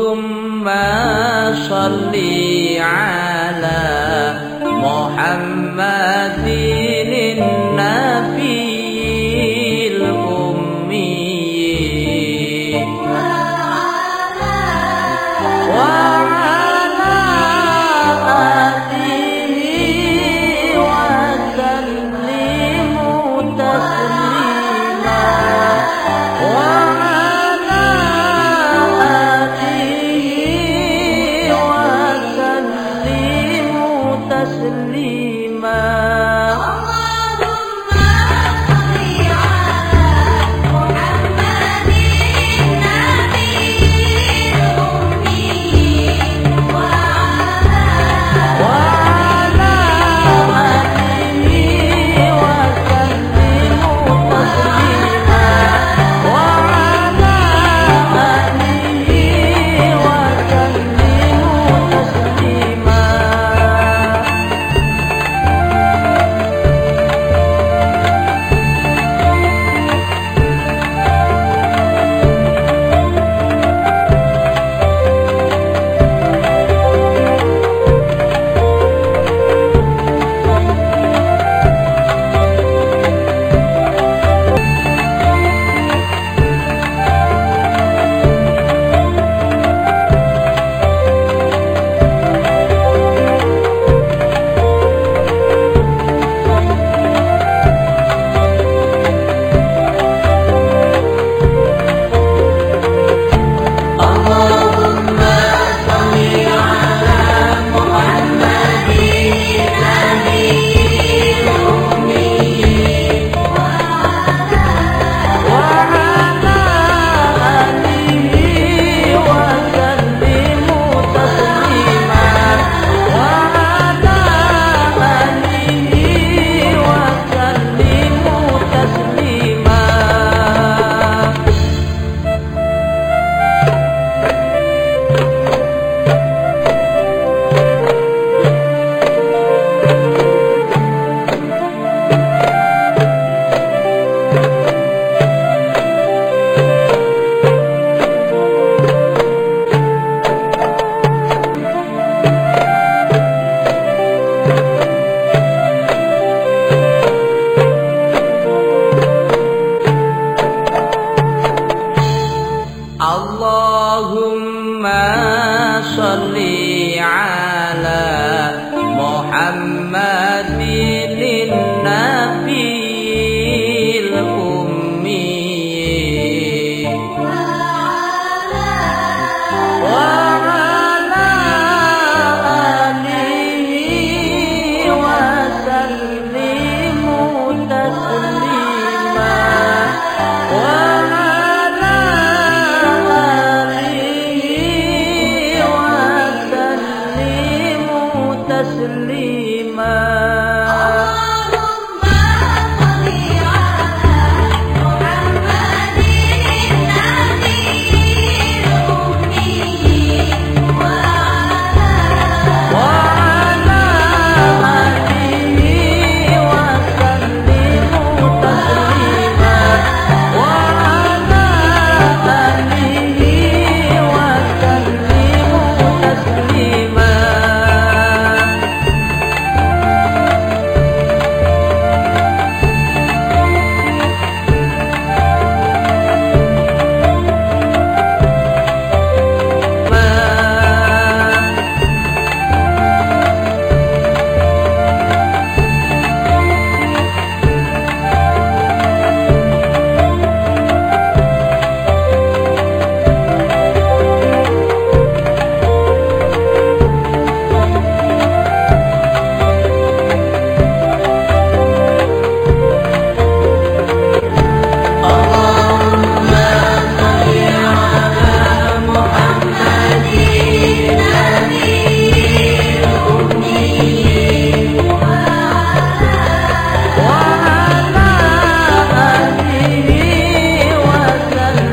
اللهم صل على محمد صل